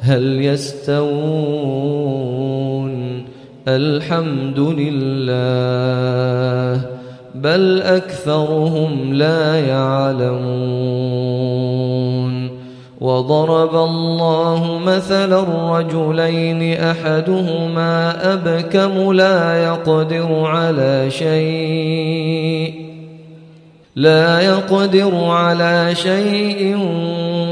هل يستوون الحمد لله بل أكثرهم لا يعلمون وضرب الله مثلا الرجلين أحدهما أبكم لا يقدر على شيء لا يقدر على شيء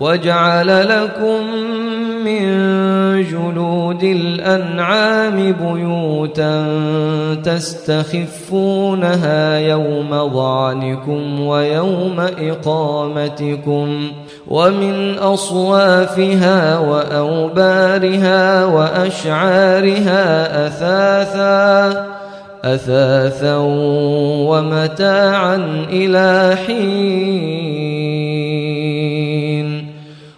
وجعل لكم من جلود الأنعام بيوتا تستخفونها يوم ظعنكم ويوم إقامتكم ومن أصوافها وأوبارها وأشعارها أثاثا أثاثا ومتاعا إلى حين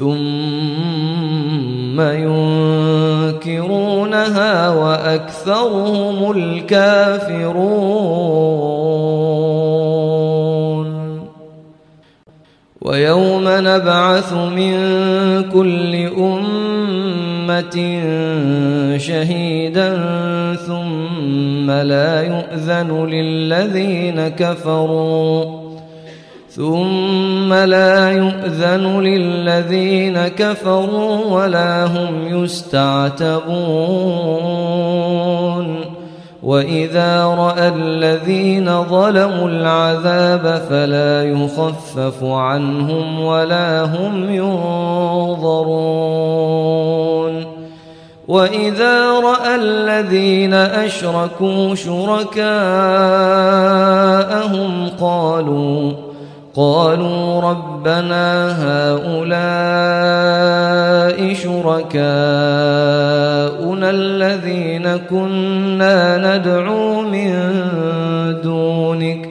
ثم ينكرونها وأكثرهم الكافرون. ويوم نبعث من كل أمة شهيدا ثم لا يؤذن للذين كفروا. ثم لا يؤذن للذين كفروا ولا هم يستعتبون. وإذا رأى الذين ظلموا العذاب فلا يخفف عنهم ولا هم ينظرون. وإذا رأى الذين أشركوا شركاءهم قالوا قالوا ربنا هؤلاء شركاؤنا الذين كنا ندعو من دونك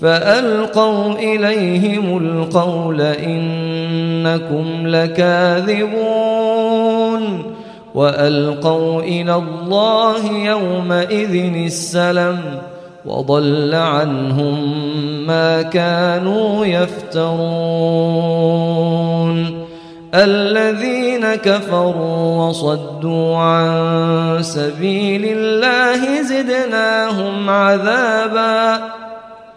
فألقوا إليهم القول إنكم لكاذبون وألقوا إلى الله يومئذ السلم وضل عنهم ما كانوا يفترون. الذين كفروا وصدوا عن سبيل الله زدناهم عذابا.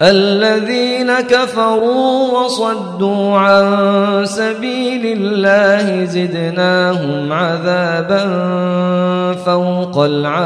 الذين كفروا وصدوا عن سبيل الله زدناهم عذابا فوق العذاب.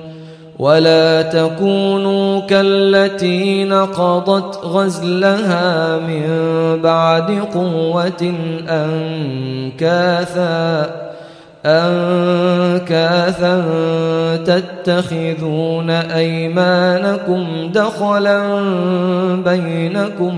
ولا تكونوا كالتي نقضت غزلها من بعد قوة أنكاثا أنكاثا تتخذون أيمانكم دخلا بينكم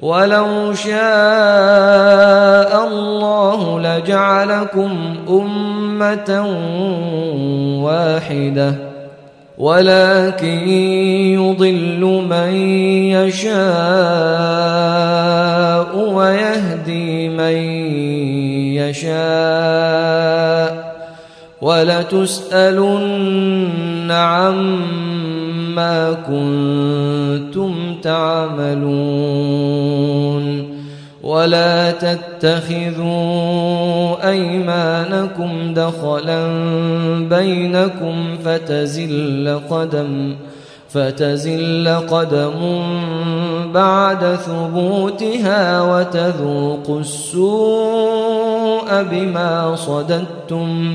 ولو شاء الله لجعلكم أمة واحدة ولكن يضل من يشاء ويهدي من يشاء. ولتسألن عما كنتم تعملون ولا تتخذوا أيمانكم دخلا بينكم فتزل قدم فتزل قدم بعد ثبوتها وتذوقوا السوء بما صددتم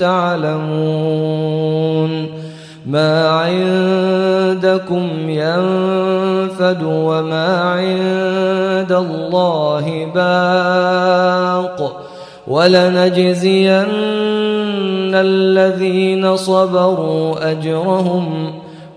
تعلمون ما عندكم ينفد وما عند الله باق ولنجزين الذين صبروا أجرهم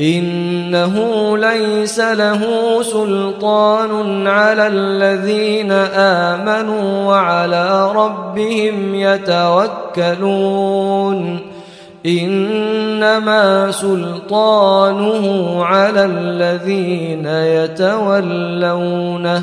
إنه ليس له سلطان على الذين آمنوا وعلى ربهم يتوكلون. إنما سلطانه على الذين يتولونه.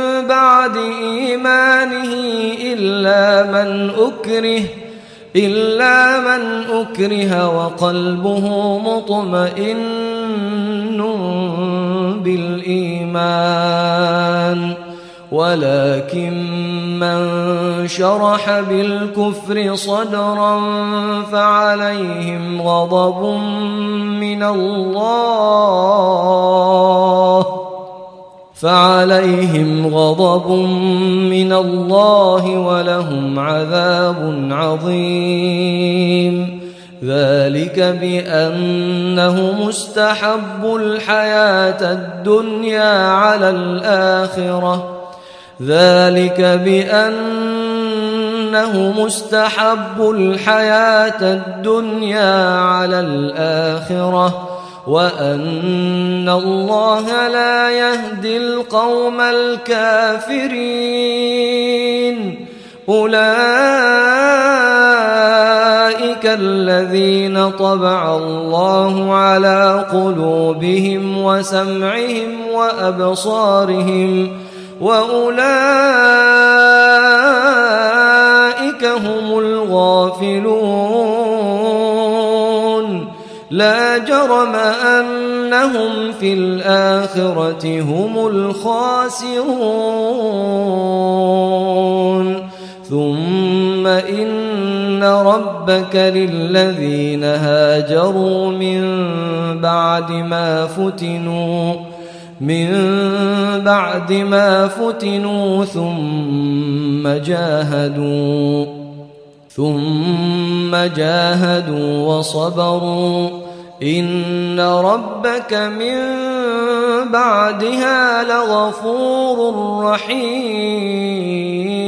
بعد إيمانه إلا من أكره إلا من أكره وقلبه مطمئن بالإيمان. ولكن من شرح بالكفر صدرا فعليهم غضب من الله. فعليهم غضب من الله ولهم عذاب عظيم. ذلك بأنه مستحب الحياة الدنيا على الآخرة. ذلك بأنه مستحب الحياة الدنيا على الآخرة. وأن الله لا يهدي القوم الكافرين أولئك الذين طبع الله على قلوبهم وسمعهم وأبصارهم وأولئك هم الغافلون لا جرم أنهم في الآخرة هم الخاسرون. ثم إن ربك للذين هاجروا من بعد ما فتنوا من بعد ما فتنوا ثم جاهدوا. ثم جاهدوا وصبروا. إن ربك من بعدها لغفور رحيم.